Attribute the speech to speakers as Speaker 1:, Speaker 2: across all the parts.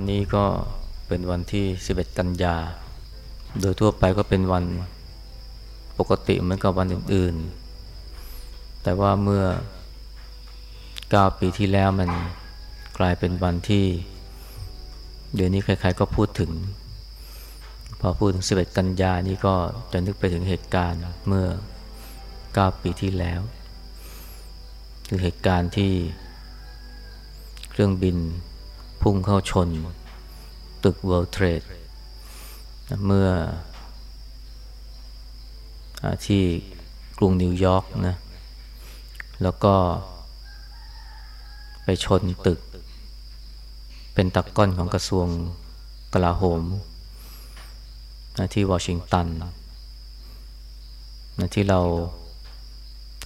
Speaker 1: วันนี้ก็เป็นวันที่ 11 กันยา โดยทั่วไปก็เป็นวันปกติเหมือนกับวันอื่น ๆ แต่ว่าเมื่อ 9 ปีที่แล้วมันกลายเป็นวันที่ เดี๋ยวนี้ใครๆก็พูดถึง พอพูดถึง 11 กันยานี่ก็จะนึกไปถึงเหตุการณ์เมื่อ 9 ปีที่แล้ว คือเหตุการณ์ที่เครื่องบิน พุ่งเข้าชน ตึก World Trade เมื่ออที่กรุงนิวยอร์กนะ แล้วก็ไปชนตึก เป็นตักก้อนของกระทรวงกลาโหมที่วอชิงตันนะที่เรา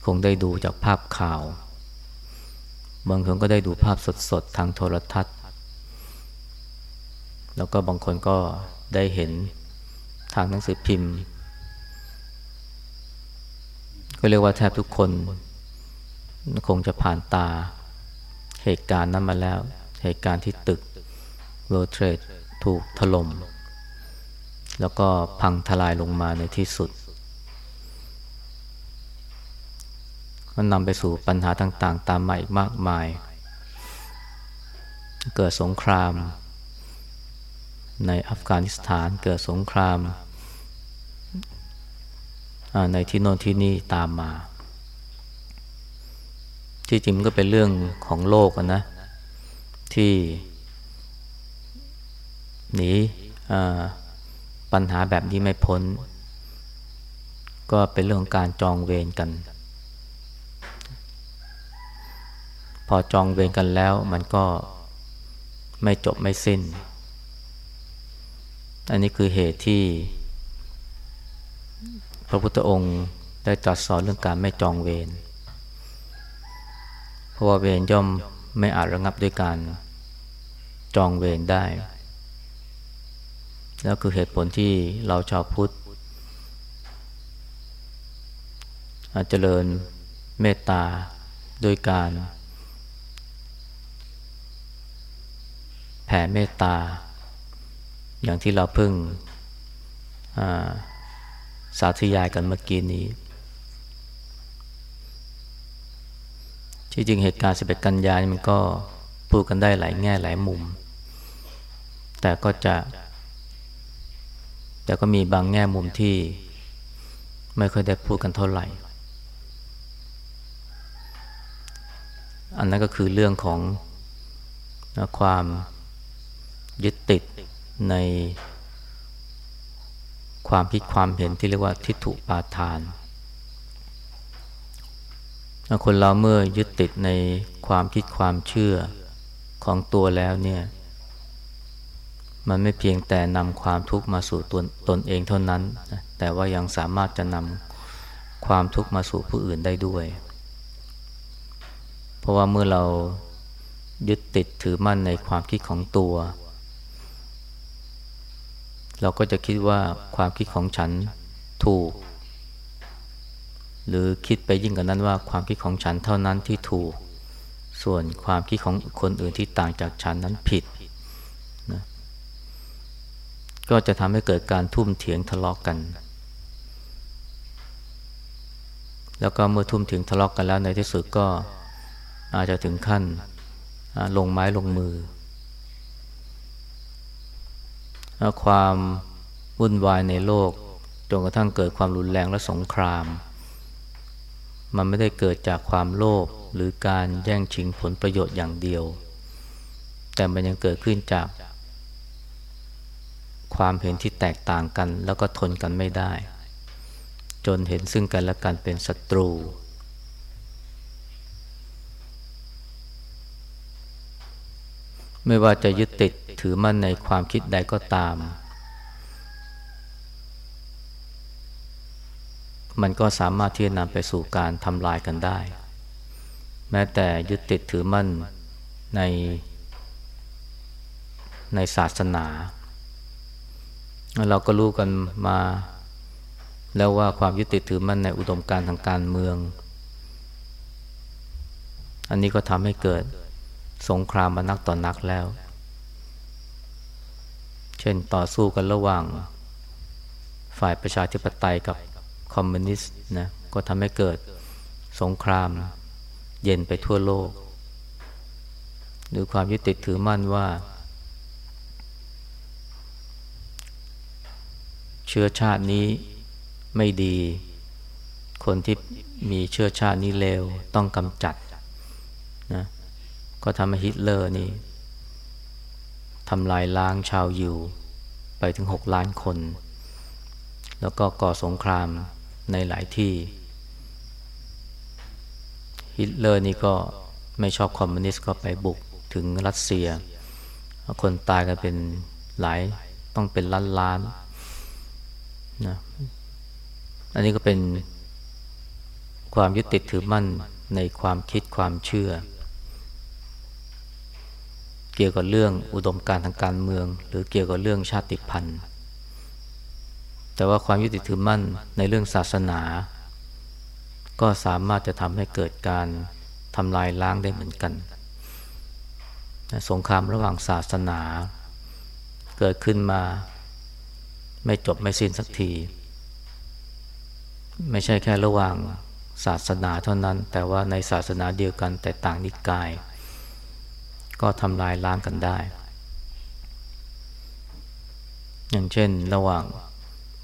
Speaker 1: คงได้ดูจากภาพข่าว บางคนก็ได้ดูภาพสดๆ ทางโทรทัศน์ แล้วก็บางคนก็ได้เห็นทางหนังสือพิมพ์ ก็เรียกว่าแทบทุกคน คงจะผ่านตาเหตุการณ์นั้นมาแล้ว เหตุการณ์ที่ตึก World Trade ถูกถล่มแล้วก็พังทลายลงมาในที่สุดก็นำไปสู่ปัญหาต่าง ๆ ตามมาอีกมากมาย เกิดสงคราม ในอัฟกานิสถานเกิดสงคราม ในที่โน่นที่นี่ตามมา ที่จริงก็เป็นเรื่องของโลกนะ ที่หนีปัญหาแบบนี้ไม่พ้น ก็เป็นเรื่องของการจองเวรกัน พอจองเวรกันแล้วมันก็ไม่จบไม่สิ้น อันนี้คือเหตุที่พระพุทธองค์ได้ตรัสสอนเรื่องการไม่จองเวร เพราะว่าเวรย่อมไม่อาจระงับด้วยการจองเวรได้ แล้วคือเหตุผลที่เราชาวพุทธอาจเจริญเมตตาโดยการแผ่เมตตา อย่างที่เราเพิ่งสาธยายกันเมื่อกี้นี้ ที่จริงเหตุการณ์สิบเอ็ดกันยายมันก็พูดกันได้หลายแง่หลายมุม แต่ก็จะ แต่ก็มีบางแง่มุมที่ไม่ค่อยได้พูดกันเท่าไหร่ อันนั้นก็คือเรื่องของความยึดติด ในความคิดความเห็นที่เรียกว่าทิฏฐุปาทาน คนเราเมื่อยึดติดในความคิดความเชื่อของตัวแล้วเนี่ย มันไม่เพียงแต่นำความทุกข์มาสู่ตนตนเองเท่านั้น แต่ว่ายังสามารถจะนำความทุกข์มาสู่ผู้อื่นได้ด้วย เพราะว่าเมื่อเรายึดติดถือมั่นในความคิดของตัว เราก็จะคิดว่าความคิดของฉันถูก หรือคิดไปยิ่งกว่านั้นว่าความคิดของฉันเท่านั้นที่ถูก ส่วนความคิดของคนอื่นที่ต่างจากฉันนั้นผิดนะก็จะทำให้เกิดการทุ่มเถียงทะเลาะกกัน แล้วก็เมื่อทุ่มเถียงทะเลาะกกันแล้วในที่สุดก็อาจจะถึงขั้นลงไม้ลงมือ ความวุ่นวายในโลกจนกระทั่งเกิดความรุนแรงและสงคราม มันไม่ได้เกิดจากความโลภหรือการแย่งชิงผลประโยชน์อย่างเดียว แต่มันยังเกิดขึ้นจาก ความเห็นที่แตกต่างกันแล้วก็ทนกันไม่ได้ จนเห็นซึ่งกันและกันเป็นศัตรู ไม่ว่าจะยึดติดถือมั่นในความคิดใดก็ตาม มันก็สามารถที่จะนำไปสู่การทำลายกันได้ แม้แต่ยึดติดถือมั่นในในศาสนา เราก็รู้กันมาแล้วว่าความยึดติดถือมั่นในอุดมการทางการเมือง อันนี้ก็ทำให้เกิด สงครามมานักต่อนนักแล้ว เช่นต่อสู้กันระหว่าง ฝ่ายประชาธิปไตยกับคอมมิวนิสต์นะก็ทำให้เกิดสงคราม เย็นไปทั่วโลก หรือความยึดติดถือมั่นว่า เชื้อชาตินี้ไม่ดี คนที่มีเชื้อชาตินี้เลวต้องกำจัดนะ ก็ทำให้ฮิตเลอร์นี่ทำลายล้างชาวยิวไปถึงหกล้านคน แล้วก็ก่อสงครามในหลายที่ ฮิตเลอร์นี่ก็ไม่ชอบคอมมิวนิสต์ก็ไปบุกถึงรัสเซีย คนตายกันเป็นหลายต้องเป็นล้านล้านนะอันนี้ก็เป็นความยึดติดถือมั่นในความคิดความเชื่อ เกี่ยวกับเรื่องอุดมการทางการเมือง หรือเกี่ยวกับเรื่องชาติพันธุ์ แต่ว่าความยึดติดถือมั่นในเรื่องศาสนา ก็สามารถจะทำให้เกิดการทำลายล้างได้เหมือนกัน สงครามระหว่างศาสนา เกิดขึ้นมาไม่จบไม่สิ้นสักที ไม่ใช่แค่ระหว่างศาสนาเท่านั้น แต่ว่าในศาสนาเดียวกันแต่ต่างนิกาย ก็ทำลายล้างกันได้ อย่างเช่นระหว่าง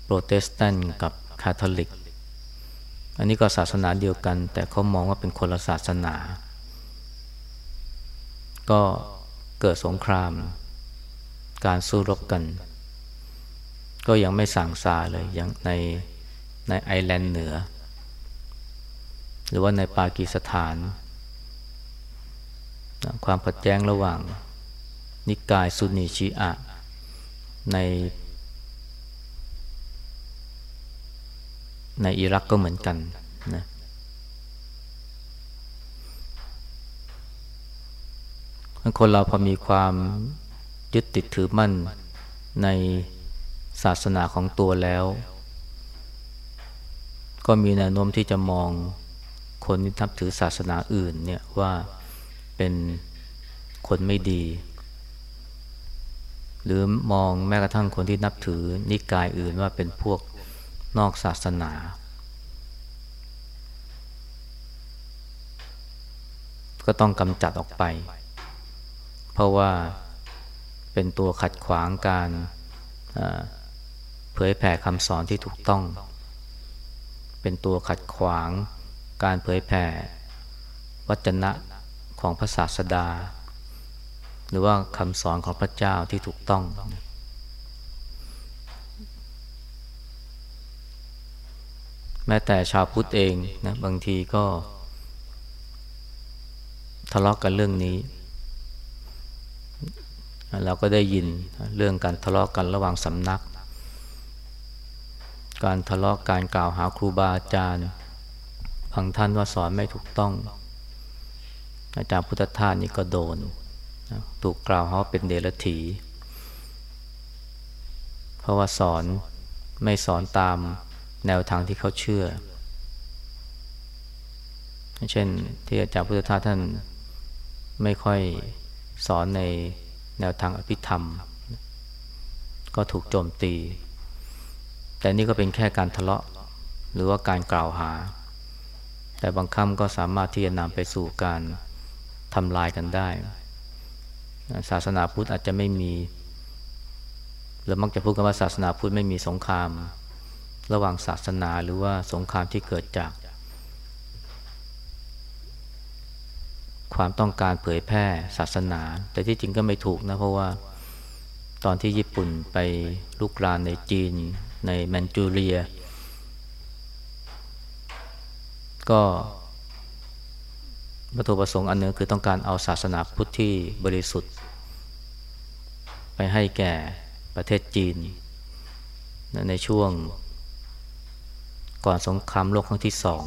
Speaker 1: โปรเตสแตนต์กับคาทอลิก อันนี้ก็ศาสนาเดียวกัน แต่เขามองว่าเป็นคนละศาสนา ก็เกิดสงคราม การสู้รบกัน ก็ยังไม่สั่งซาเลยอย่างในในไอแลนด์เหนือ หรือว่าในปากีสถาน ความขัดแย้งระหว่าง นิกายซุนีชีอะ ในในอิรักก็เหมือนกันนะคนเราพอมีความยึดติดถือมั่นในศาสนาของตัวแล้ว ก็มีแนวโน้มที่จะมองคนที่ทับถือศาสนาอื่นเนี่ยว่า เป็นคนไม่ดี หรือมองแม้กระทั่งคนที่นับถือนิกายอื่นว่าเป็นพวกนอกศาสนา ก็ต้องกำจัดออกไป เพราะว่าเป็นตัวขัดขวางการเผยแผ่คำสอนที่ถูกต้อง เป็นตัวขัดขวางการเผยแผ่วจนะ ของพระศาสดา หรือว่าคำสอนของพระเจ้าที่ถูกต้อง แม้แต่ชาวพุทธเองนะบางทีก็ทะเลาะกกันเรื่องนี้ เราก็ได้ยินเรื่องการทะเลาะกกันระหว่างสำนัก การทะเลาะการกล่าวหาครูบาอาจารย์บางท่านว่าสอนไม่ถูกต้อง อาจารย์พุทธทาสนี่ก็โดนถูกกล่าวเขาเป็นเดรัจฉี เพราะว่าสอนไม่สอนตามแนวทางที่เขาเชื่อ เช่นที่อาจารย์พุทธทาสท่านไม่ค่อยสอนในแนวทางอภิธรรม ก็ถูกโจมตี แต่นี่ก็เป็นแค่การทะเลาะหรือว่าการกล่าวหา แต่บางคำก็สามารถที่จะนำไปสู่การ ทำลายกันได้ ศาสนาพุทธอาจจะไม่มีเรามักจะพูดกันว่าศาสนาพุทธไม่มีสงคราม ระหว่างศาสนาหรือว่าสงครามที่เกิดจาก ความต้องการเผยแพร่ศาสนา แต่ที่จริงก็ไม่ถูกนะ เพราะว่าตอนที่ญี่ปุ่นไปลุกรานในจีน ในแมนจูเรีย ก็ วัตถุประสงค์อันนึงคือต้องการเอาศาสนาพุทธที่บริสุทธิ์ ไปให้แก่ประเทศจีน ในช่วงก่อนสงครามโลกครั้งที่สอง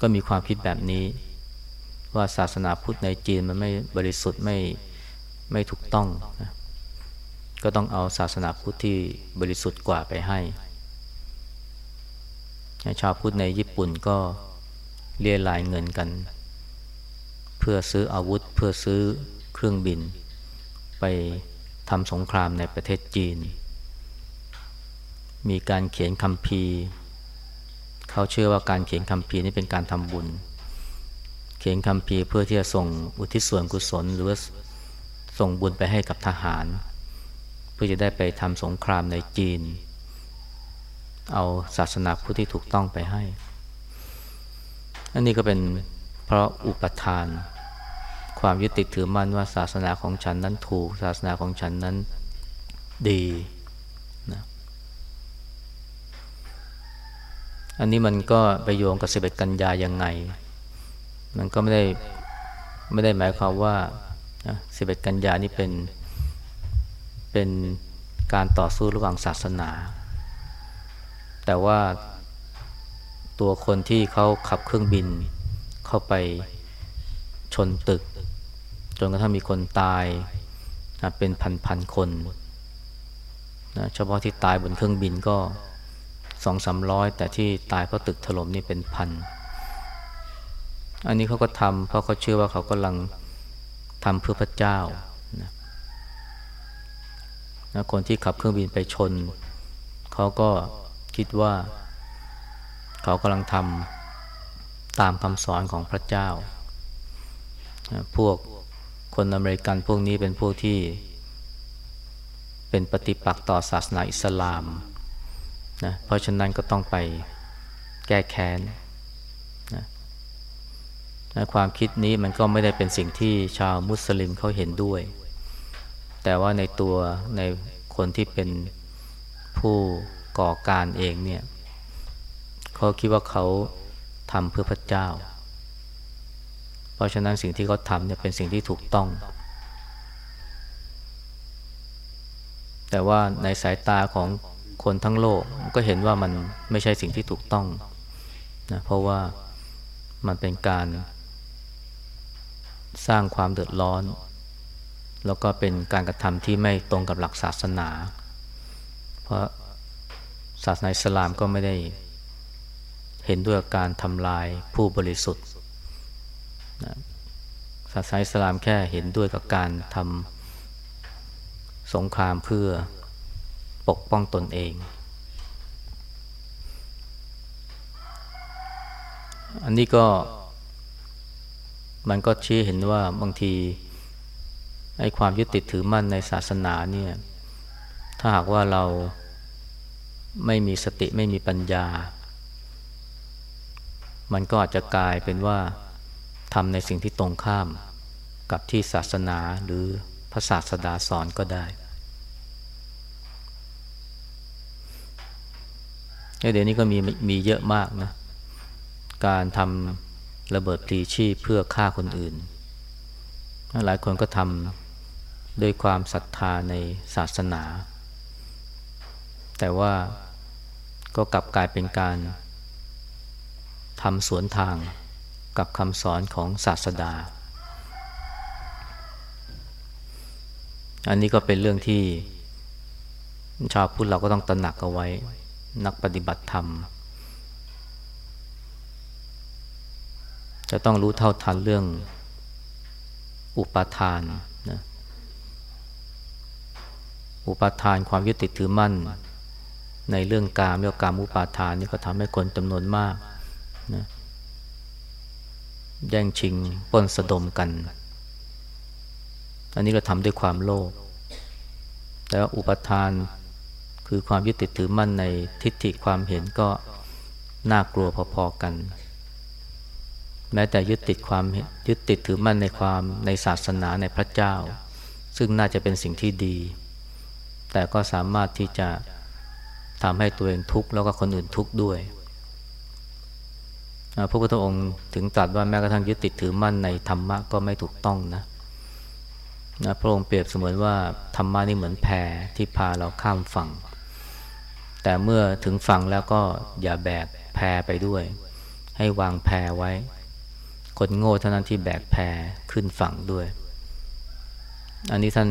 Speaker 1: ก็มีความคิดแบบนี้ ว่าศาสนาพุทธในจีนมันไม่บริสุทธิ์ไม่ไม่ถูกต้องนะก็ต้องเอาศาสนาพุทธที่บริสุทธิ์กว่าไปให้ ชาวพุทธในญี่ปุ่นก็ เรียรายเงินกัน เพื่อซื้ออาวุธเพื่อซื้อเครื่องบิน ไปทำสงครามในประเทศจีน มีการเขียนคำพีเขาเชื่อว่าการเขียนคำพีนี่เป็นการทำบุญ เขียนคำพีเพื่อที่จะส่งอุทิศส่วนกุศลหรือว่าส่งบุญไปให้กับทหาร เพื่อจะได้ไปทำสงครามในจีน เอาศาสนาพุทธที่ถูกต้องไปให้ อันนี้ก็เป็นเพราะอุปทาน ความยึดติดถือมั่นว่าศาสนาของฉันนั้นถูก ศาสนาของฉันนั้นดีนะอันนี้มันก็ไปโยงกับสิบเอ็ดกันยายังไง มันก็ไม่ได้ไม่ได้หมายความว่าสิบเอ็ดกันยานี่เป็นเป็นการต่อสู้ระหว่างศาสนา แต่ว่า ตัวคนที่เขาขับเครื่องบิน เข้าไปชนตึก จนกระทั่งมีคนตายเป็นพันๆคนนะเฉพาะที่ตายบนเครื่องบินก็สองสามร้อยแต่ที่ตายเพราะตึกถล่มนี่เป็นพัน อันนี้เขาก็ทำเพราะเขาเชื่อว่าเขากำลังทำเพื่อพระเจ้านะนะคนที่ขับเครื่องบินไปชน เขาก็คิดว่า เขากำลังทำตามคำสอนของพระเจ้า พวกคนอเมริกันพวกนี้เป็นพวกที่ เป็นปฏิปักษ์ต่อศาสนาอิสลามนะเพราะฉะนั้นก็ต้องไปแก้แค้นนะนะความคิดนี้มันก็ไม่ได้เป็นสิ่งที่ชาวมุสลิมเขาเห็นด้วย แต่ว่าในตัวในคนที่เป็นผู้ก่อการเองเนี่ย เขาคิดว่าเขาทำเพื่อพระเจ้า เพราะฉะนั้นสิ่งที่เขาทำเนี่ยเป็นสิ่งที่ถูกต้อง แต่ว่าในสายตาของคนทั้งโลกก็เห็นว่ามันไม่ใช่สิ่งที่ถูกต้องนะเพราะว่ามันเป็นการสร้างความเดือดร้อน แล้วก็เป็นการกระทำที่ไม่ตรงกับหลักศาสนา เพราะศาสนาอิสลามก็ไม่ได้ เห็นด้วยการทำลายผู้บริสุทธิ์นะศาสนาอิสลามแค่เห็นด้วยกับการทำสงครามเพื่อปกป้องตนเอง อันนี้ก็ มันก็ชี้เห็นว่าบางทีไอ้ความยึดติดถือมั่นในศาสนาเนี่ย ถ้าหากว่าเราไม่มีสติไม่มีปัญญา มันก็อาจจะกลายเป็นว่าทำในสิ่งที่ตรงข้ามกับที่ศาสนาหรือพระศาสดาสอนก็ได้เดี๋ยวนี้ก็มีมีเยอะมากนะ การทำระเบิดพลีชีพเพื่อฆ่าคนอื่น หลายคนก็ทำด้วยความศรัทธาในศาสนา แต่ว่าก็กลับกลายเป็นการ ทำสวนทางกับคำสอนของศาสดา อันนี้ก็เป็นเรื่องที่ชาวพุทธเราก็ต้องตระหนักเอาไว้ นักปฏิบัติธรรม จะต้องรู้เท่าทันเรื่องอุปาทานนะอุปาทานความยึดติดถือมั่น ในเรื่องการเรื่องการอุปาทานนี่ก็ทำให้คนจำนวนมาก นะแย่งชิงป้นสะดมกัน อันนี้เราทำด้วยความโลภแต่ว่าอุปทานคือความยึดติดถือมั่นในทิฏฐิความเห็นก็น่ากลัวพอๆกัน แม้แต่ยึดติดความยึดติดถือมั่นในความในศาสนาในพระเจ้า ซึ่งน่าจะเป็นสิ่งที่ดี แต่ก็สามารถที่จะทำให้ตัวเองทุกข์แล้วก็คนอื่นทุกข์ด้วย พระพุทธองค์ถึงตรัสว่าแม้กระทั่งยึดติดถือมั่นในธรรมะก็ไม่ถูกต้องนะนะพระองค์เปรียบเสมือนว่าธรรมะนี่เหมือนแพที่พาเราข้ามฝั่ง แต่เมื่อถึงฝั่งแล้วก็อย่าแบกแพไปด้วย ให้วางแพไว้ คนโง่เท่านั้นที่แบกแพขึ้นฝั่งด้วย อันนี้ท่าน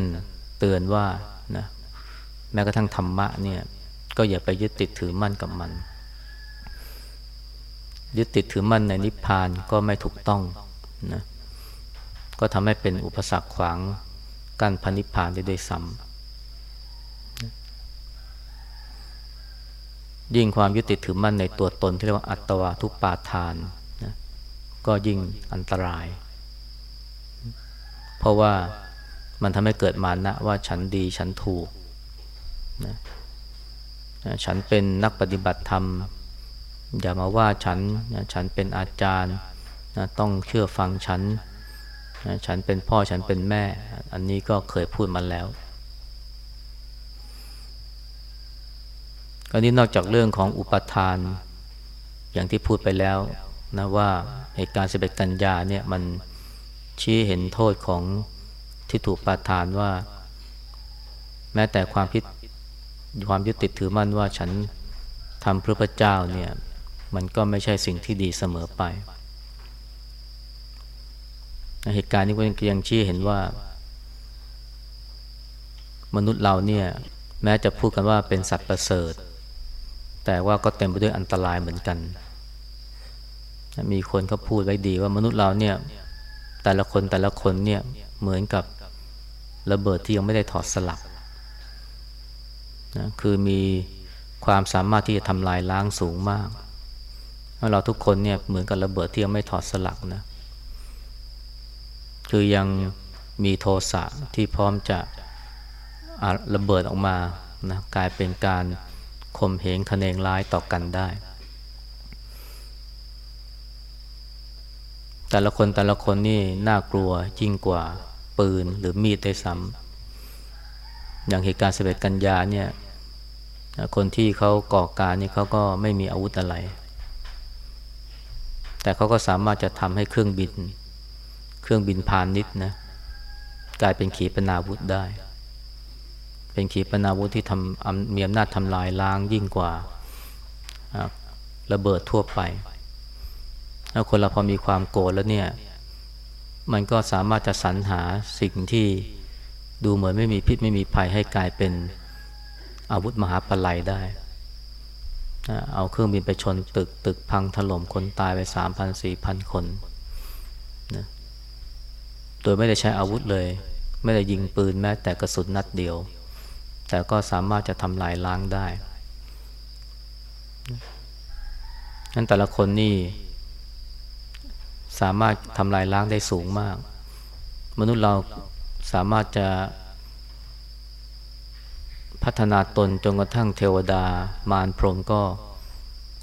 Speaker 1: เตือนว่านะแม้กระทั่งธรรมะเนี่ยก็อย่าไปยึดติดถือมั่นกับมัน ยึดติดถือมั่นในนิพพานก็ไม่ถูกต้องนะก็ทำให้เป็นอุปสรรคขวางกั้นพันิพพานได้ด้วยซ้ำยิ่งความยึดติดถือมั่นในตัวตนที่เรียกว่าอัตวาทุปาทานนะก็ยิ่งอันตราย เพราะว่ามันทำให้เกิดมานะว่าฉันดีฉันถูกนะฉันเป็นนักปฏิบัติธรรม อย่ามาว่าฉันนะฉันเป็นอาจารย์นะต้องเชื่อฟังฉันนะฉันเป็นพ่อฉันเป็นแม่ อันนี้ก็เคยพูดมาแล้วอันนี้นอกจากเรื่องของอุปทาน อย่างที่พูดไปแล้วนะว่าเหตุการณ์สิบเอ็ดกันยาเนี่ยมันชี้เห็นโทษของที่ถูกปาทานว่า แม้แต่ความพิความยึดติดถือมั่นว่าฉันทำเพื่อพระเจ้าเนี่ย มันก็ไม่ใช่สิ่งที่ดีเสมอไป เหตุการณ์นี้ก็ยังชี้เห็นว่า มนุษย์เราเนี่ย แม้จะพูดกันว่าเป็นสัตว์ประเสริฐ แต่ว่าก็เต็มไปด้วยอันตรายเหมือนกัน มีคนเขาพูดไว้ดีว่ามนุษย์เราเนี่ย แต่ละคนแต่ละคนเนี่ยเหมือนกับระเบิดที่ยังไม่ได้ถอดสลักนะคือมีความสามารถที่จะทำลายล้างสูงมาก เราทุกคนเนี่ยเหมือนกับระเบิดที่ยังไม่ถอดสลักนะคือยังมีโทสะที่พร้อมจะระเบิดออกมานะกลายเป็นการข่มเหงคะเนงร้ายต่อกันได้ แต่ละคนแต่ละคนนี่น่ากลัวยิ่งกว่าปืนหรือมีดได้ซ้ำอย่างเหตุการณ์สิบเอ็ดกันยาเนี่ยคนที่เขาก่อการนี่เขาก็ไม่มีอาวุธอะไร แต่เขาก็สามารถจะทำให้เครื่องบิน เครื่องบินพาณิชย์นะกลายเป็นขีปนาวุธได้ เป็นขีปนาวุธที่ทำมีอำนาจทำลายล้างยิ่งกว่าระเบิดทั่วไปแล้วคนเราพอมีความโกรธแล้วเนี่ย มันก็สามารถจะสรรหาสิ่งที่ดูเหมือนไม่มีพิษไม่มีภัยให้กลายเป็นอาวุธมหาปลัยได้ เอาเครื่องบินไปชนตึกตึกพังถล่มคนตายไปสามพันสี่พันคนนะโดยไม่ได้ใช้อาวุธเลย ไม่ได้ยิงปืนแม้แต่กระสุนนัดเดียว แต่ก็สามารถจะทำลายล้างได้นั้นแต่ละคนนี่ สามารถทำลายล้างได้สูงมาก มนุษย์เราสามารถจะ พัฒนาตนจนกระทั่งเทวดามารพรหมก็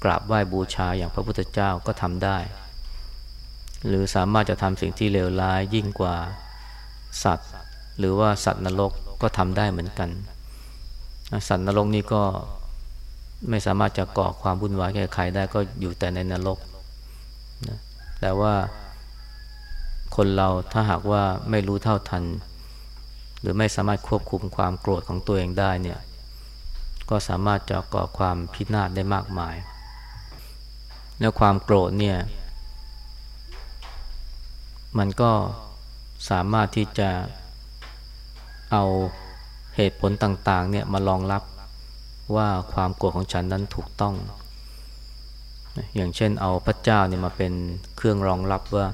Speaker 1: กราบไหว้บูชาอย่างพระพุทธเจ้าก็ทำได้ หรือสามารถจะทำสิ่งที่เลวร้ายยิ่งกว่าสัตว์ หรือว่าสัตว์นรกก็ทำได้เหมือนกัน สัตว์นรกนี่ก็ไม่สามารถจะก่อความวุ่นวายแก่ใครได้ก็อยู่แต่ในนรกนะแต่ว่าคนเราถ้าหากว่าไม่รู้เท่าทัน หรือไม่สามารถควบคุมความโกรธของตัวเองได้เนี่ยก็สามารถจะก่อความพินาศได้มากมาย แล้วความโกรธเนี่ยมันก็สามารถที่จะเอาเหตุผลต่างๆเนี่ยมารองรับว่าความโกรธของฉันนั้นถูกต้อง อย่างเช่นเอาพระเจ้าเนี่ยมาเป็นเครื่องรองรับว่า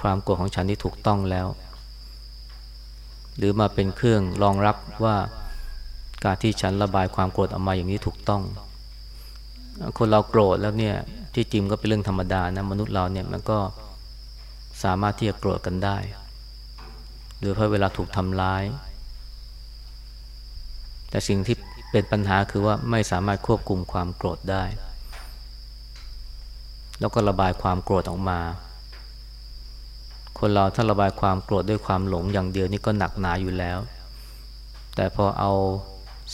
Speaker 1: ความโกรธของฉันที่ถูกต้องแล้ว หรือมาเป็นเครื่องรองรับว่าการที่ฉันระบายความโกรธออกมาอย่างนี้ถูกต้อง คนเราโกรธแล้วเนี่ยที่จริงก็เป็นเรื่องธรรมดานะมนุษย์เราเนี่ยมันก็สามารถที่จะโกรธกันได้ หรือเพราะเวลาถูกทำร้าย แต่สิ่งที่เป็นปัญหาคือว่าไม่สามารถควบคุมความโกรธได้ แล้วก็ระบายความโกรธออกมา คนเราถ้าระบายความโกรธด้วยความหลงอย่างเดียวนี่ก็หนักหนาอยู่แล้ว แต่พอเอา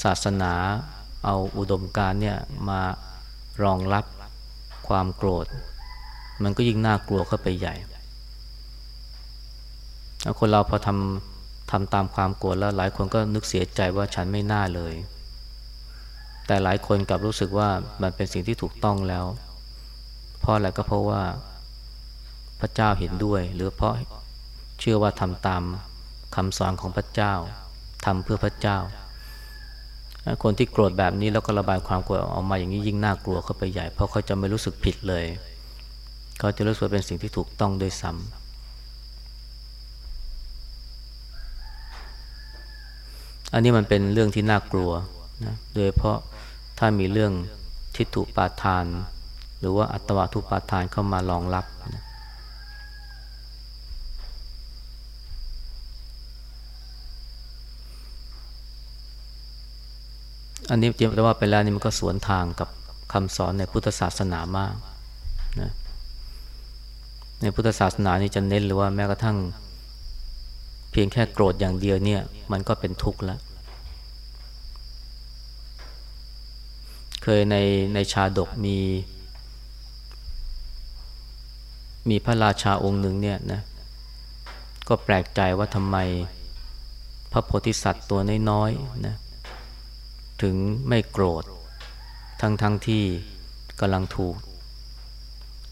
Speaker 1: ศาสนา เอาอุดมการเนี่ยมารองรับความโกรธ มันก็ยิ่งน่ากลัวเข้าไปใหญ่คนเราพอทำทำตามความโกรธแล้วหลายคนก็นึกเสียใจว่าฉันไม่น่าเลย แต่หลายคนกลับรู้สึกว่ามันเป็นสิ่งที่ถูกต้องแล้ว เพราะอะไรก็เพราะว่า พระเจ้าเห็นด้วย หรือเพราะเชื่อว่าทำตามคำสอนของพระเจ้าทำเพื่อพระเจ้า คนที่โกรธแบบนี้แล้วก็ระบายความโกรธออกมาอย่างนี้ยิ่งน่ากลัวเข้าไปใหญ่ เพราะเขาจะไม่รู้สึกผิดเลย เขาจะรู้สึกเป็นสิ่งที่ถูกต้องโดยซ้ำอันนี้มันเป็นเรื่องที่น่ากลัวนะโดยเพราะถ้ามีเรื่องทิฏฐุปาทาน หรือว่าอัตวาทุปาทานเข้ามารองรับนะ อันนี้จริงแต่ว่าไปแล้วนี่มันก็สวนทางกับคำสอนในพุทธศาสนามากนะในพุทธศาสนานี่จะเน้นหรือว่าแม้กระทั่ง เพียงแค่โกรธอย่างเดียวเนี่ย มันก็เป็นทุกข์แล้ว เคยในในชาดกมี มีพระราชาองค์หนึ่งเนี่ยนะก็แปลกใจว่าทำไม พระโพธิสัตว์ตัวน้อยๆนะ ถึงไม่โกรธ ทั้งๆทที่กำลังถูก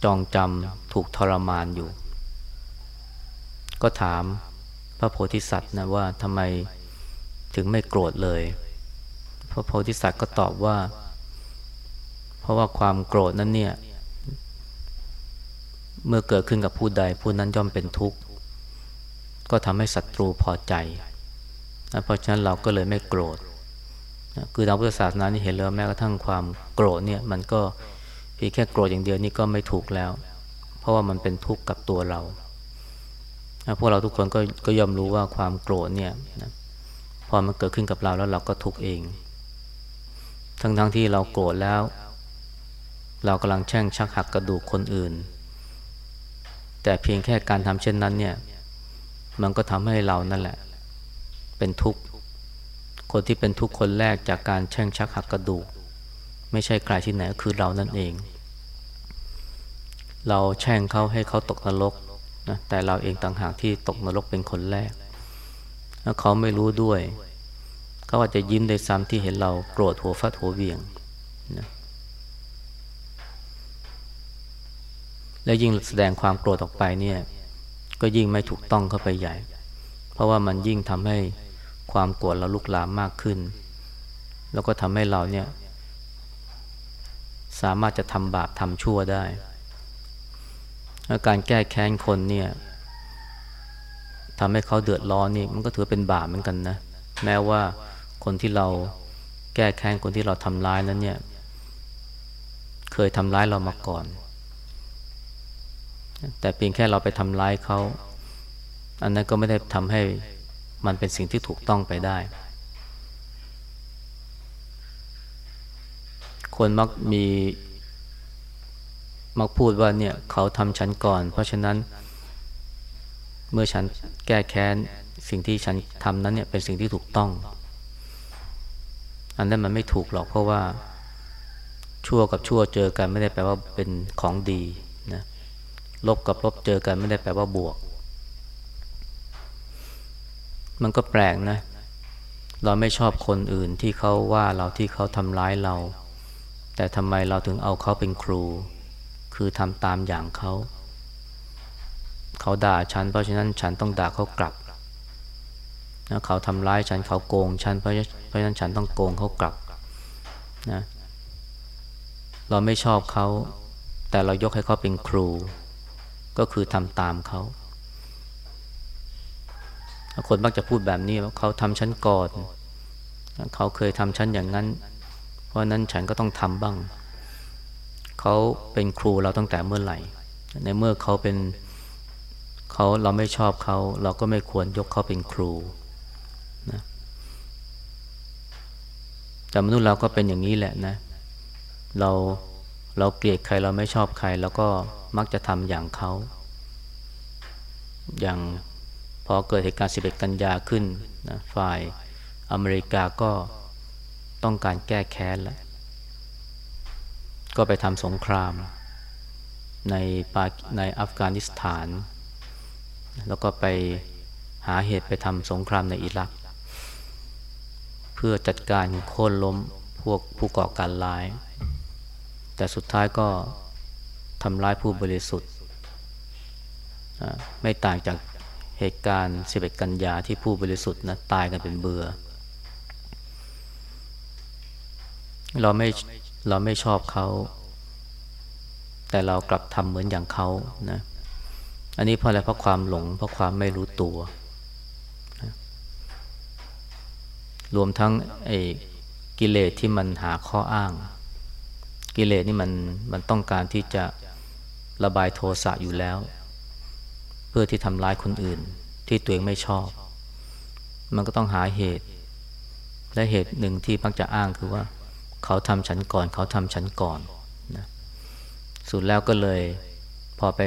Speaker 1: จองจำถูกทรมานอยู่ ก็ถามพระโพธิสัตว์นะว่าทำไมถึงไม่โกรธเลย พระโพธิสัตว์ก็ตอบว่า เพราะว่าความโกรธนั้นเนี่ย เมื่อเกิดขึ้นกับผู้ใดผู้นั้นย่อมเป็นทุกข์ ก็ทำให้ศัตรูพอใจ เพราะฉะนั้นเราก็เลยไม่โกรธ คือทางพุทธศาสนานี่เห็นแล้วแม้กระทั่งความโกรธเนี่ยมันก็เพียงแค่โกรธอย่างเดียวนี่ก็ไม่ถูกแล้ว เพราะว่ามันเป็นทุกข์กับตัวเราพวกเราทุกคนก็ก็ยอมรู้ว่าความโกรธเนี่ยนะพอมันเกิดขึ้นกับเราแล้วเราก็ทุกข์เอง ทั้งๆทที่เราโกรธแล้ว เรากำลังแช่งชักหักกระดูกคนอื่น แต่เพียงแค่การทำเช่นนั้นเนี่ย มันก็ทำให้เรานั่นแหละ เป็นทุกข์ คนที่เป็นทุกคนแรกจากการแช่งชักหักกระดูก ไม่ใช่ใครที่ไหนก็คือเรานั่นเอง เราแช่งเขาให้เขาตกนรกนะแต่เราเองต่างหากที่ตกนรกเป็นคนแรกแล้วเขาไม่รู้ด้วย เขาอาจจะยิ้มในซ้ำที่เห็นเราโกรธหัวฟัดหัวเวียงนะและยิ่งแสดงความโกรธออกไปเนี่ย ก็ยิ่งไม่ถูกต้องเข้าไปใหญ่ เพราะว่ามันยิ่งทำให้ ความโกรธเราลุกลามมากขึ้น แล้วก็ทำให้เราเนี่ย สามารถจะทำบาปทำชั่วได้การแก้แค้นคนเนี่ยทำให้เขาเดือดร้อนนี่มันก็ถือเป็นบาปเหมือนกันนะ แม้ว่าคนที่เราแก้แค้นคนที่เราทำร้ายนั้นเนี่ย เคยทำร้ายเรามาก่อน แต่เพียงแค่เราไปทำร้ายเขา อันนั้นก็ไม่ได้ทำให้ มันเป็นสิ่งที่ถูกต้องไปได้ คนมักมีมักพูดว่าเนี่ยเขาทำฉันก่อน เพราะฉะนั้น เมื่อฉันแก้แค้นสิ่งที่ฉันทำนั้นเนี่ยเป็นสิ่งที่ถูกต้อง อันนั้นมันไม่ถูกหรอกเพราะว่า ชั่วกับชั่วเจอกันไม่ได้แปลว่าเป็นของดีนะลบกับลบเจอกันไม่ได้แปลว่าบวก มันก็แปลกนะ เราไม่ชอบคนอื่นที่เขาว่าเราที่เขาทำร้ายเรา แต่ทำไมเราถึงเอาเขาเป็นครู คือทำตามอย่างเขา เขาด่าฉัน เพราะฉะนั้นฉันต้องด่าเขากลับนะเขาทำร้ายฉันเขาโกงฉันเพราะเพราะฉะนั้นฉันต้องโกงเขากลับนะเราไม่ชอบเขา แต่เรายกให้เขาเป็นครู ก็คือทำตามเขา คนมักจะพูดแบบนี้ว่าเขาทำฉันก่อนเขาเคยทำฉันอย่างนั้น เพราะนั้นฉันก็ต้องทำบ้าง เขาเป็นครูเราตั้งแต่เมื่อไหร่ ในเมื่อเขาเป็นเขาเราไม่ชอบเขา เราก็ไม่ควรยกเขาเป็นครูนะแต่มนุษย์เราก็เป็นอย่างนี้แหละนะ เราเราเกลียดใครเราไม่ชอบใคร แล้วก็มักจะทำอย่างเขา อย่าง พอเกิดเหตุการณ์ 11 กันยาขึ้นนะฝ่ายอเมริกาก็ต้องการแก้แค้นแล้วก็ไปทำสงคราม ในปาในอัฟกานิสถาน แล้วก็ไปหาเหตุไปทำสงครามในอิรัก เพื่อจัดการโค่นล้มพวกผู้ก่อการร้าย แต่สุดท้ายก็ทำร้ายผู้บริสุทธิ์ ไม่ต่างจาก เหตุการณ์ 11 กันยาที่ผู้บริสุทธิ์นะตายกันเป็นเบือ เราไม่เราไม่ชอบเขา แต่เรากลับทำเหมือนอย่างเขานะ อันนี้เพราะอะไรเพราะความหลง เพราะความไม่รู้ตัวรวมทั้งไอ้กิเลสที่มันหาข้ออ้าง กิเลสนี่มันมันต้องการที่จะระบายโทสะอยู่แล้ว เพื่อที่ทำร้ายคนอื่น ที่ตัวเองไม่ชอบ มันก็ต้องหาเหตุ และเหตุหนึ่งที่พักจะอ้างคือว่า เขาทำฉันก่อน เขาทำฉันก่อนนะสุดแล้วก็เลย พอไป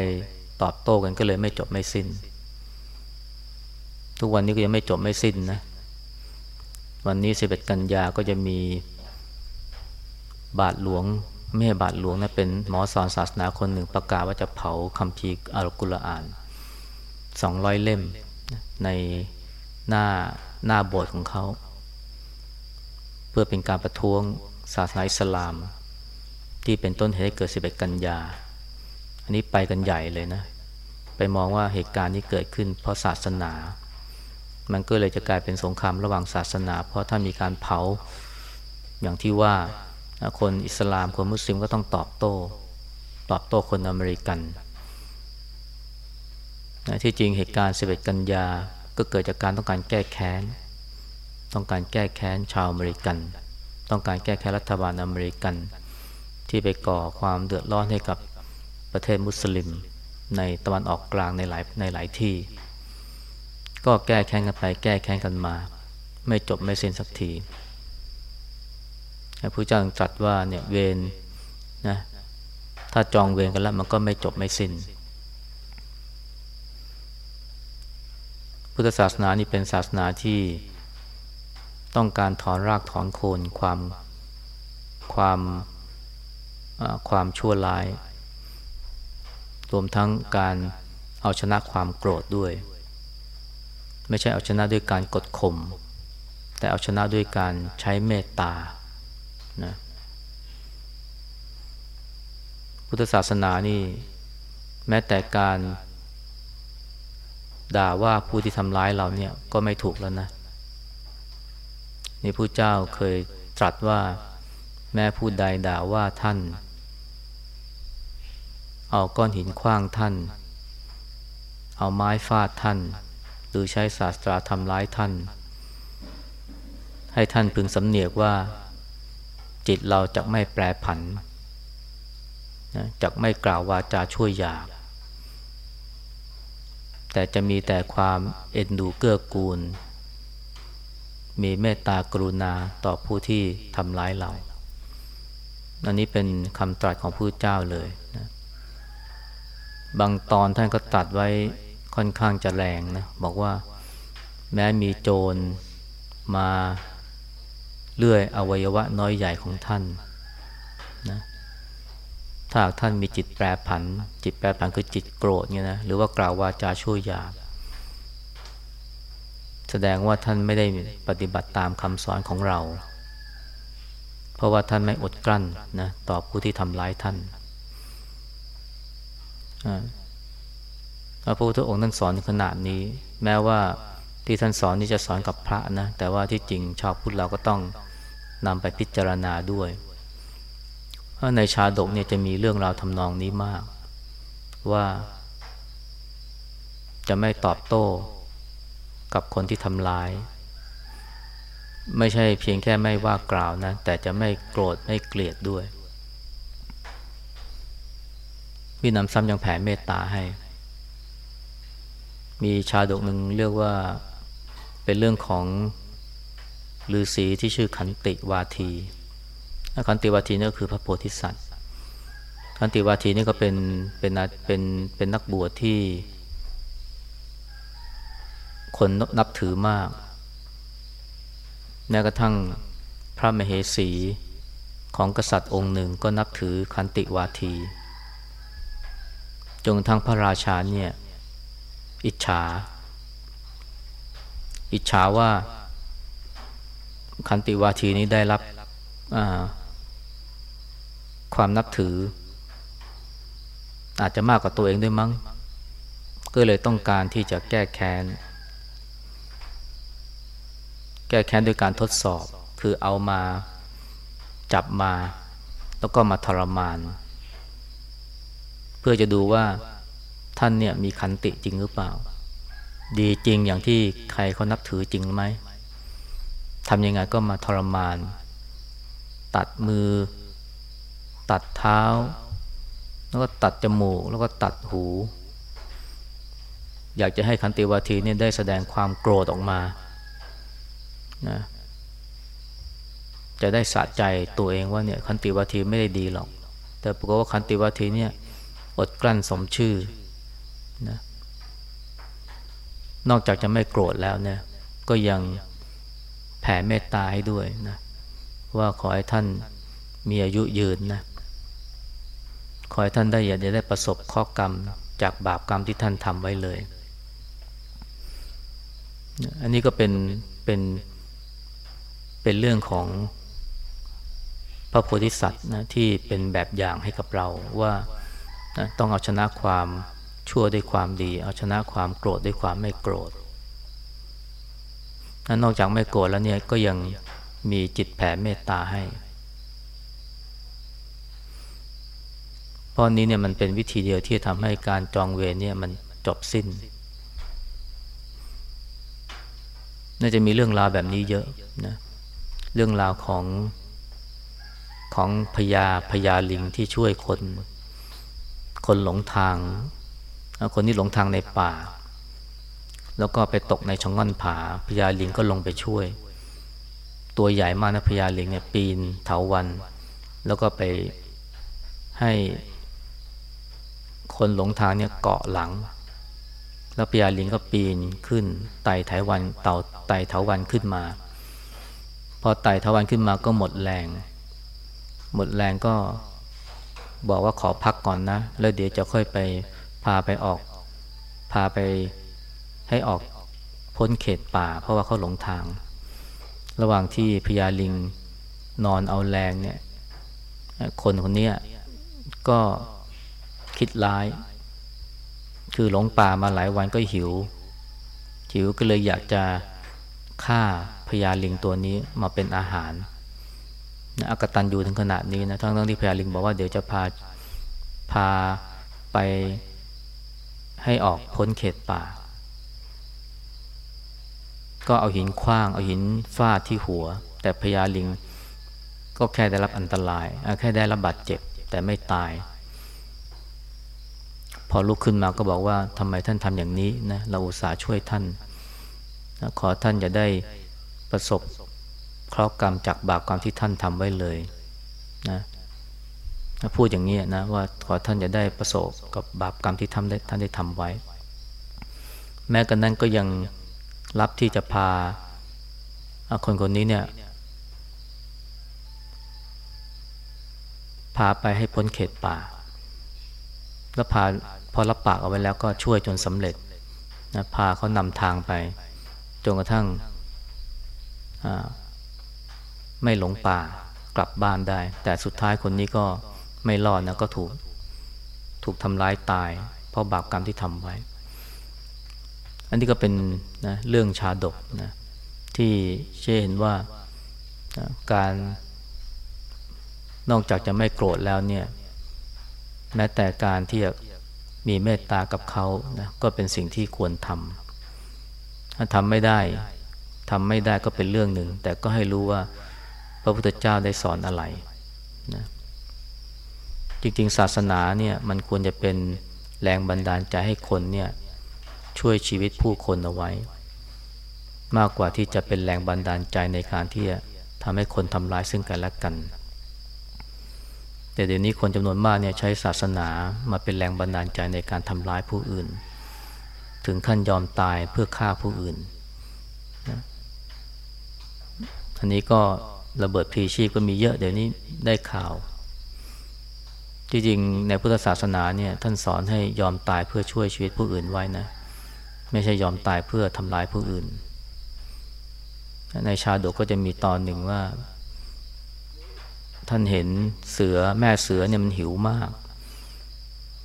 Speaker 1: ตอบโต้กันก็เลยไม่จบไม่สิ้น ทุกวันนี้ก็ยังไม่จบไม่สิ้นนะ วันนี้สิบเอ็ดกันยาก็จะมีบาทหลวงไม่ใช่บาทหลวงนะเป็นหมอสอนศาสนาคนหนึ่งประกาศว่าจะเผาคำพีอัลกุรอาน สองร้อยเล่มในหน้าหน้าโบสถ์ของเขา เพื่อเป็นการประท้วงศาสนาอิสลาม ที่เป็นต้นเหตุให้เกิดสิบเอ็ดกันยา อันนี้ไปกันใหญ่เลยนะ ไปมองว่าเหตุการณ์นี้เกิดขึ้นเพราะศาสนา มันก็เลยจะกลายเป็นสงครามระหว่างศาสนา เพราะถ้ามีการเผาอย่างที่ว่าคนอิสลามคนมุสลิมก็ต้องตอบโต้ ตอบโต้คนอเมริกัน นะที่จริงเหตุการณ์ 11 กันยา ก็เกิดจากการต้องการแก้แค้น ต้องการแก้แค้นชาวอเมริกัน ต้องการแก้แค้นรัฐบาลอเมริกัน ที่ไปก่อความเดือดร้อนให้กับประเทศมุสลิม ในตะวันออกกลางในหลายในหลายที่ ก็แก้แค้นกันไป แก้แค้นกันมา ไม่จบไม่สิ้นสักทีพระพุทธเจ้าตรัสว่าเนี่ยเวรนะถ้าจองเวรกันแล้วมันก็ไม่จบไม่สิน้น พุทธศาสนานี่เป็นศาสนาที่ต้องการถอนรากถอนโคนความความความชั่วร้าย รวมทั้งการเอาชนะความโกรธด้วย ไม่ใช่เอาชนะด้วยการกดข่มแต่เอาชนะด้วยการใช้เมตตานะพุทธศาสนานี่ แม้แต่การ ด่าว่าผู้ที่ทำร้ายเราเนี่ยก็ไม่ถูกแล้วนะนี่ผู้เจ้าเคยตรัสว่าแม้ผู้ใดด่าว่าท่าน เอาก้อนหินคว้างท่าน เอาไม้ฟาดท่าน หรือใช้ศาสตราทำร้ายท่าน ให้ท่านพึงสำเนียกว่า จิตเราจะไม่แปรผันนะจะไม่กล่าววาจาช่วยหยาบ แต่จะมีแต่ความเอ็นดูเกื้อกูล มีเมตตากรุณาต่อผู้ที่ทำร้ายเรา อันนี้เป็นคำตรัสของผู้เจ้าเลยนะบางตอนท่านก็ตัดไว้ค่อนข้างจะแรงนะบอกว่าแม้มีโจรมาเลื่อยอวัยวะน้อยใหญ่ของท่านนะ ถ้าท่านมีจิตแปรผัน จิตแปรผันคือจิตโกรธเนี่ยนะหรือว่ากล่าววาจาช่วยยาแสดงว่าท่านไม่ได้ปฏิบัติตามคำสอนของเรา เพราะว่าท่านไม่อดกลั้นนะต่อผู้ที่ทำร้ายท่านพระพุทธองค์ท่านสอนขนาดนี้ แม้ว่าที่ท่านสอนนี่จะสอนกับพระนะแต่ว่าที่จริงชาวพุทธเราก็ต้องนำไปพิจารณาด้วย ในชาดกเนี่ยจะมีเรื่องราวทำนองนี้มาก ว่าจะไม่ตอบโต้กับคนที่ทำร้าย ไม่ใช่เพียงแค่ไม่ว่ากล่าวนะ แต่จะไม่โกรธไม่เกลียดด้วยมีนำซ้ำยังแผ่เมตตาให้ มีชาดกหนึ่งเรียกว่าเป็นเรื่องของฤาษีที่ชื่อขันติวาที ขันติวาทีนี่ก็คือพระโพธิสัตว์ขันติวาทีนี่ก็เป็นเป็นเป็นเป็นนักบวชที่ คนนับถือมากแม้กระทั่งพระมเหสีของกษัตริย์องค์หนึ่งก็นับถือขันติวาที จนทั้งพระราชาเนี่ย อิจฉา อิจฉาว่าคันติวาทีนี้ได้รับ ความนับถือ อาจจะมากกว่าตัวเองด้วยมั้ง ก็เลยต้องการที่จะแก้แค้น แก้แค้นด้วยการทดสอบ คือเอามาจับมา แล้วก็มาทรมาน เพื่อจะดูว่าท่านเนี่ยมีขันติจริงหรือเปล่า ดีจริงอย่างที่ใครเขานับถือจริงไหมทำยังไงก็มาทรมาน ตัดมือ ตัดเท้า แล้วก็ตัดจมูก แล้วก็ตัดหู อยากจะให้คันติวาทีเนี่ยได้แสดงความโกรธออกมานะจะได้สะใจตัวเองว่าเนี่ยคันติวาทีไม่ได้ดีหรอก แต่ปรากฏว่าคันติวาทีเนี่ยอดกลั้นสมชื่อนะนอกจากจะไม่โกรธแล้วเนี่ย ก็ยังแผ่เมตตาให้ด้วยนะว่าขอให้ท่านมีอายุยืนนะ ขอให้ท่านได้อย่าได้ประสบข้อกรรมจากบาปกรรมที่ท่านทำไว้เลย อันนี้ก็เป็นเป็นเป็นเรื่องของพระโพธิสัตว์นะที่เป็นแบบอย่างให้กับเราว่านะต้องเอาชนะความชั่วด้วยความดี เอาชนะความโกรธด้วยความไม่โกรธนอกจากไม่โกรธแล้วเนี่ยก็ยังมีจิตแผ่เมตตาให้ เพราะนี้เนี่ยมันเป็นวิธีเดียวที่ทำให้การจองเวรเนี่ยมันจบสิ้น น่าจะมีเรื่องราวแบบนี้เยอะนะเรื่องราวของของพญาพญาลิงที่ช่วยคน คนหลงทาง คนที่หลงทางในป่า แล้วก็ไปตกในช่องง่อนผาพญาลิงก็ลงไปช่วย ตัวใหญ่มากนะพญาลิงเนี่ยปีนเถาวัน แล้วก็ไปให้ คนหลงทางเนี่ยเกาะหลัง แล้วพญาลิงก็ปีนขึ้นไต่ไถวันเต่าไต่เถาวันขึ้นมา พอไต่เถาวันขึ้นมาก็หมดแรง หมดแรงก็บอกว่าขอพักก่อนนะ แล้วเดี๋ยวจะค่อยไปพาไปออก พาไปให้ออกพ้นเขตป่า เพราะว่าเขาหลงทาง ระหว่างที่พญาลิงนอนเอาแรงเนี่ย คนคนนี้ก็ คิดร้าย คือหลงป่ามาหลายวันก็หิว หิวก็เลยอยากจะฆ่าพญาลิงตัวนี้มาเป็นอาหารนะอกตันอยู่ถึงขนาดนี้นะทั้งทั้งที่พญาลิงบอกว่าเดี๋ยวจะพาพาไปให้ออกพ้นเขตป่า ก็เอาหินคว้าง เอาหินฟาดที่หัว แต่พญาลิงก็แค่ได้รับอันตราย แค่ได้รับบาดเจ็บแต่ไม่ตาย พอลุกขึ้นมาก็บอกว่าทำไมท่านทำอย่างนี้นะเราอุตส่าห์ช่วยท่านนะขอท่านจะได้ประสบเคราะห์กรรมจากบาปกรรมที่ท่านทำไว้เลยนะพูดอย่างนี้นะว่าขอท่านจะได้ประสบกับบาปกรรมที่ทำได้ท่านได้ทำไว้ แม้กันนั้นก็ยังรับที่จะพาคนคนนี้เนี่ยพาไปให้พ้นเขตป่า แล้วพาพอรับปากเอาไว้แล้วก็ช่วยจนสำเร็จนะพาเขานำทางไปจนกระทั่งไม่หลงป่ากลับบ้านได้ แต่สุดท้ายคนนี้ก็ไม่รอดนะก็ถูกถูกทำร้ายตาย เพราะบาปกรรมที่ทำไว้ อันนี้ก็เป็นนะเรื่องชาดกนะที่เชื่อเห็นว่านะการนอกจากจะไม่โกรธแล้วเนี่ย แม้แต่การที่จะมีเมตตากับเขานะก็เป็นสิ่งที่ควรทำถ้าทำไม่ได้ทำไม่ได้ก็เป็นเรื่องหนึ่ง แต่ก็ให้รู้ว่าพระพุทธเจ้าได้สอนอะไรนะจริงๆ ศาสนาเนี่ยมันควรจะเป็นแรงบันดาลใจให้คนเนี่ยช่วยชีวิตผู้คนเอาไว้ มากกว่าที่จะเป็นแรงบันดาลใจในการที่จะทำให้คนทำร้ายซึ่งกันและกัน แต่เดี๋ยวนี้คนจำนวนมากเนี่ยใช้ศาสนามาเป็นแรงบันดาลใจในการทำร้ายผู้อื่น ถึงขั้นยอมตายเพื่อฆ่าผู้อื่นนะอันนี้ก็ระเบิดพีชีพก็มีเยอะเดี๋ยวนี้ได้ข่าว จริงๆในพุทธศาสนาเนี่ยท่านสอนให้ยอมตายเพื่อช่วยชีวิตผู้อื่นไว้นะ ไม่ใช่ยอมตายเพื่อทำลายผู้อื่น ในชาดกก็จะมีตอนหนึ่งว่า ท่านเห็นเสือแม่เสือเนี่ยมันหิวมาก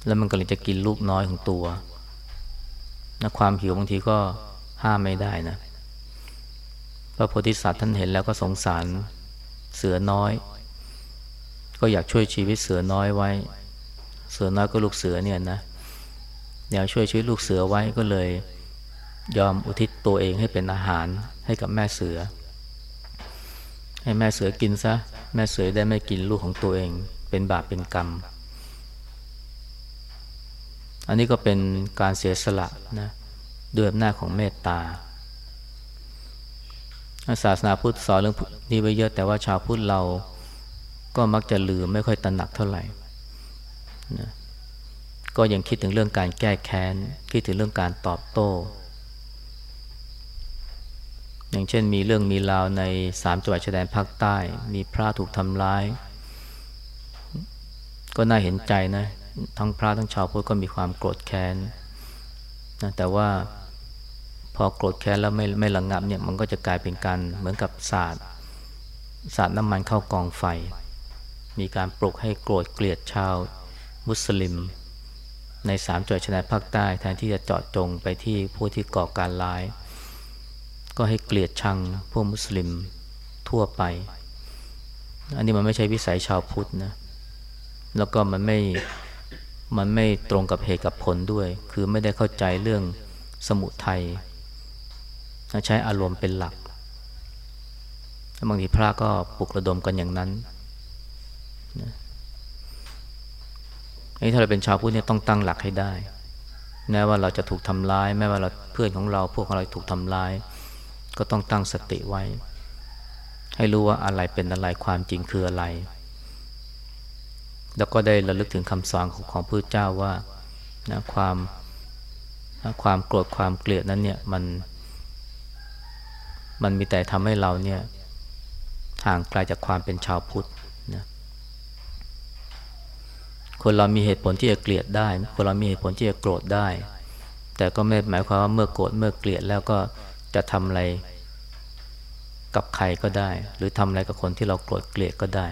Speaker 1: แล้วมันกำลังจะกินลูกน้อยของตัวนะความหิวบางทีก็ห้ามไม่ได้นะ พระโพธิสัตว์ท่านเห็นแล้วก็สงสารเสือน้อย ก็อยากช่วยชีวิตเสือน้อยไว้ เสือน้อยก็ลูกเสือเนี่ยนะอยากช่วยชีวิตลูกเสือไว้ก็เลย ยอมอุทิศตัวเองให้เป็นอาหารให้กับแม่เสือ ให้แม่เสือกินซะ แม่เสวยได้ไม่กินลูกของตัวเอง เป็นบาปเป็นกรรม อันนี้ก็เป็นการเสียสละนะด้วยอำนาจของเมตตาศาสนาพุทธสอนเรื่องนี้ไว้เยอะแต่ว่าชาวพุทธเราก็มักจะลืมไม่ค่อยตระหนักเท่าไหร่นะก็ยังคิดถึงเรื่องการแก้แค้น คิดถึงเรื่องการตอบโต้ อย่างเช่นมีเรื่องมีราวในสามจังหวัดชายแดนภาคใต้ มีพระถูกทำร้าย ก็น่าเห็นใจนะ ทั้งพระทั้งชาวพุทธก็มีความโกรธแค้นนะแต่ว่าพอโกรธแค้นแล้วไม่ไม่ระงงับเนี่ยมันก็จะกลายเป็นการเหมือนกับสาดสาดน้ำมันเข้ากองไฟ มีการปลุกให้โกรธเกลียดชาวมุสลิม ในสามจังหวัดชายแดนภาคใต้แทนที่จะเจาะจงไปที่ผู้ที่ก่อการร้าย ก็ให้เกลียดชังพวกมุสลิมทั่วไป อันนี้มันไม่ใช่วิสัยชาวพุทธนะแล้วก็มันไม่มันไม่ตรงกับเหตุกับผลด้วย คือไม่ได้เข้าใจเรื่องสมุทัยใช้อารมณ์เป็นหลักบางทีพระก็ปลุกระดมกันอย่างนั้นนะนี่ถ้าเราเป็นชาวพุทธเนี่ยต้องตั้งหลักให้ได้ แม้ว่าเราจะถูกทำร้าย แม้ว่าเราเพื่อนของเราพวกของเราถูกทำร้าย ก็ต้องตั้งสติไว้ ให้รู้ว่าอะไรเป็นอะไรความจริงคืออะไร แล้วก็ได้ระลึกถึงคำสอนของของพระเจ้าว่านะความนะความโกรธความเกลียดนั้นเนี่ยมันมันมีแต่ทำให้เราเนี่ยห่างไกลาจากความเป็นชาวพุทธนะคนเรามีเหตุผลที่จะเกลียดได้ คนเรามีเหตุผลที่จะโกรธได้ แต่ก็ไม่หมายความว่าเมื่อโกรธเมื่อเกลียดแล้วก็ จะทำอะไรกับใครก็ได้ หรือทำอะไรกับคนที่เราโกรธเกลียดก็ได้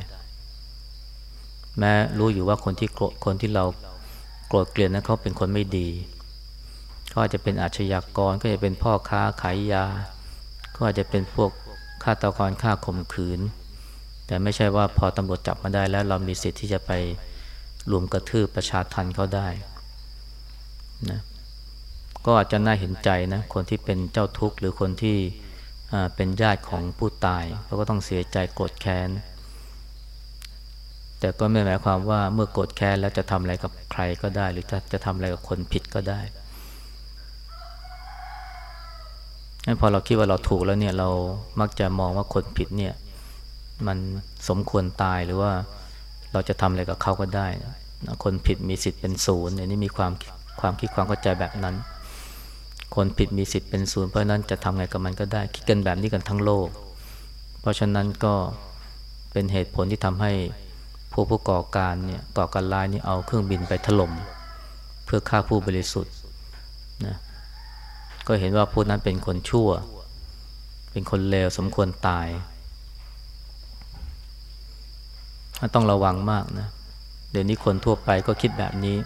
Speaker 1: แม้รู้อยู่ว่าคนที่โกรธคนที่เราโกรธเกลียดนั้นเขาเป็นคนไม่ดีเขาอาจจะเป็นอาชญากรก็จะเป็นพ่อค้าขายยาก็อาจจะเป็นพวกฆ่าตกรฆ่าข่มขืน แต่ไม่ใช่ว่าพอตำรวจจับมาได้แล้วเรามีสิทธิ์ที่จะไปรวมกระทืบประชาทันเขาได้นะ ก็อาจจะน่าเห็นใจนะคนที่เป็นเจ้าทุกข์หรือคนที่เป็นญาติของผู้ตายเขาก็ต้องเสียใจโกรธแค้น แต่ก็ไม่หมายความว่าเมื่อโกรธแค้นแล้วจะทำอะไรกับใครก็ได้ หรือจะจะทำอะไรกับคนผิดก็ได้พอเราคิดว่าเราถูกแล้วเนี่ยเรามักจะมองว่าคนผิดเนี่ย มันสมควรตายหรือว่าเราจะทำอะไรกับเขาก็ได้ คนผิดมีสิทธิ์เป็นศูนย์เนี่ยนี่มีความความคิดความเข้าใจแบบนั้น คนผิดมีสิทธิ์เป็นศูนย์เพราะนั้นจะทำไงกับมันก็ได้ คิดกันแบบนี้กันทั้งโลก เพราะฉะนั้นก็เป็นเหตุผลที่ทำให้ผู้ผู้ก่อการเนี่ยก่อการร้ายนี่เอาเครื่องบินไปถล่มเพื่อฆ่าผู้บริสุทธิ์นะก็เห็นว่าผู้นั้นเป็นคนชั่ว เป็นคนเลวสมควรตาย ต้องระวังมากนะเดี๋ยวนี้คนทั่วไปก็คิดแบบนี้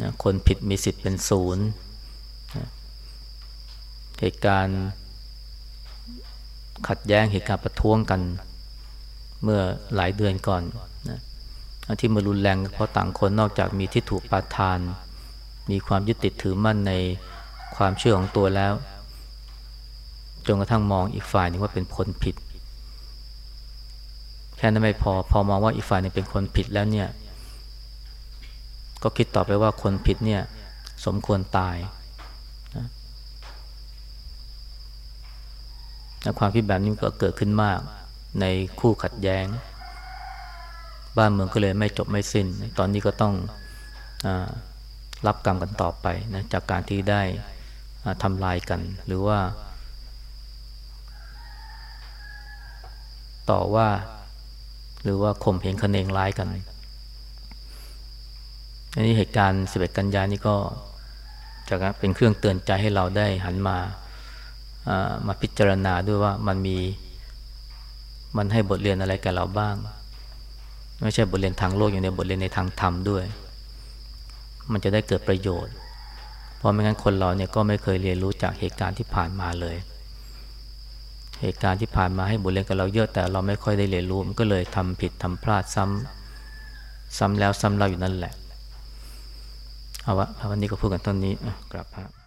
Speaker 1: นะคนผิดมีสิทธิ์เป็นศูนย์ เหตุการณ์ขัดแย้งเหตุการณ์ประท้วงกัน เมื่อหลายเดือนก่อนนะที่มารุนแรงเพราะต่างคนนอกจากมีที่ถูกปาทาน มีความยึดติดถือมั่นในความเชื่อของตัวแล้วจนกระทั่งมองอีกฝ่ายนึงว่าเป็นคนผิด แค่นั้นไม่พอพอมองว่าอีกฝ่ายนึงเป็นคนผิดแล้วเนี่ย ก็คิดต่อไปว่าคนผิดเนี่ย สมควรตายนะ ความคิดแบบนี้ก็เกิดขึ้นมากในคู่ขัดแย้ง บ้านเมืองก็เลยไม่จบไม่สิน้น ตอนนี้ก็ต้องอรับกรรมกันต่อไปนะจากการที่ได้ทำลายกัน หรือว่า ต่อว่า หรือว่าข่มเหงคเนงร้ายกันอันนี้เหตุการณ์ 11 กันยานี่ก็จะเป็นเครื่องเตือนใจให้เราได้หันมา มาพิจารณาด้วยว่ามันมีมันให้บทเรียนอะไรแกับเราบ้าง ไม่ใช่บทเรียนทางโลกอย่างเดียวบทเรียนในทางธรรมด้วย มันจะได้เกิดประโยชน์ เพราะไม่งั้นคนเราเนี่ยก็ไม่เคยเรียนรู้จากเหตุการณ์ที่ผ่านมาเลย เหตุการณ์ที่ผ่านมาให้บทเรียนกับเราเยอะแต่เราไม่ค่อยได้เรียนรู้มันก็เลยทำผิดทำพลาดซ้ำซ้ำแล้วซ้ำเล่าอยู่นั่นแหละเอาวะวันนี้ก็พูดกันตอนนี้กลับครับ